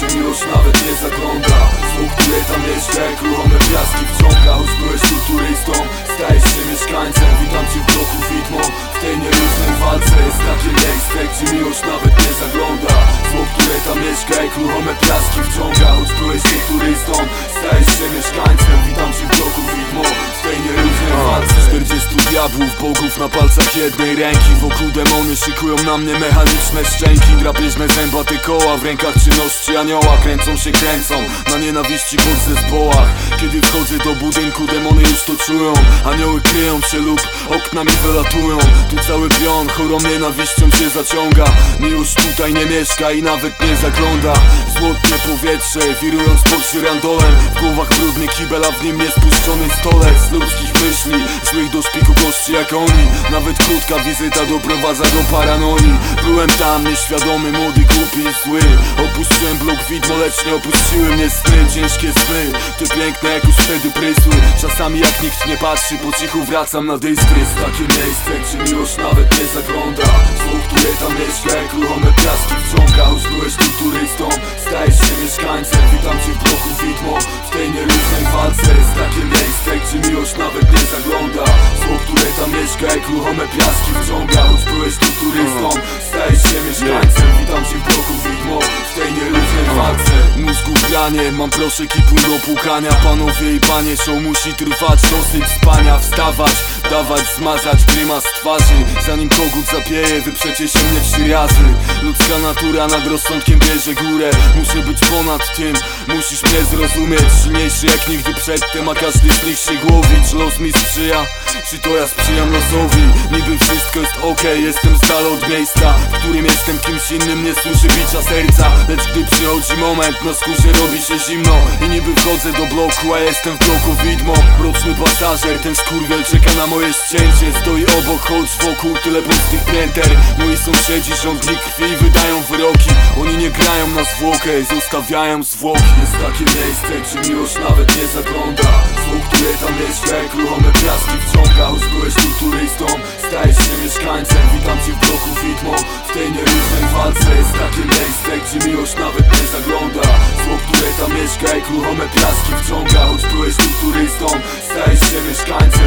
się już nawet nie zagląda. Słuch, który tam jeszcze jak ruchome piaski wciąga. Choć byłeś tu turystą, stajesz się mieszkańcem. Witam cię w bloku widmo, w tej nierównej walce. Jest takie miejsce, gdzie miłość nawet nie zagląda. Słuch, które tam mieszka jak ruchome piaski wciąga. Choć byłeś tu turystą, stajesz się mieszkańcem. 40 diabłów, bogów na palcach jednej ręki. Wokół demony szykują na mnie mechaniczne szczęki. Drapieżne zębaty koła, w rękach czynności anioła. Kręcą się, kręcą, na nienawiści pod zespołach. Kiedy wchodzę do budynku, demony już to czują. Anioły kryją się lub oknami wylatują. Tu cały pion, chorą nienawiścią się zaciąga. Miłość tutaj nie mieszka i nawet nie zagląda. Złotnie powietrze, wirując pod żyrandolem W głowach brudny kibel, a w nim niespuszczony stolec. Ludzkich myśli, złych do szpiku gości jak oni. Nawet krótka wizyta doprowadza do paranoi. Byłem tam nieświadomy, młody, głupi i zły. Opuściłem blok widmo, lecz nie opuściły mnie sny Ciężkie sny, te piękne jak już wtedy prysły Czasami jak nikt nie patrzy, po cichu wracam na dyskry Jest takie miejsce, gdzie miłość nawet nie zagląda. Zło, które tam mieszka, jak ruchome piaski wciąga Już byłeś tu turystą, stajesz się mieszkańcem. Witam cię w bloku widmo, w tej nierównej walce. Jest takie miejsce, gdzie miłość nawet nie zagląda. Zło, które tam mieszka, jak ruchome piaski wciąga Granie, mam proszek i płyn do płukania. Panowie i panie, show musi trwać Dosyć spania, wstawać, dawać, zmazać grymas twarzy. Zanim kogut zapieje, wyprzecie się mnie trzy razy. Ludzka natura nad rozsądkiem bierze górę. Muszę być ponad tym, musisz mnie zrozumieć. Silniejszy jak nigdy przedtem, a każdy z nich się głowić Los mi sprzyja, czy to ja sprzyjam losowi? Niby wszystko jest okej, jestem z dala od miejsca W którym jestem kimś innym, nie słyszę bicia serca. Lecz gdy przychodzi moment, na skórze robi się zimno I niby wchodzę do bloku, a jestem w bloku widmo. Mroczny pasażer, ten skurwiel czeka na moje ścięcie. Stoi obok, choć wokół tyle pustych pięter. Moi sąsiedzi rządli krwi wydają wyroki. Oni nie grają na zwłokę, zostawiają zwłoki. Jest takie miejsce, gdzie miłość nawet nie zagląda. Zło, które tam mieszka, jak ruchome piaski wciąga. Choć byłeś tu mieszka, jak ruchome piaski wciąga Choć byłeś tu turystą, stajesz się mieszkańcem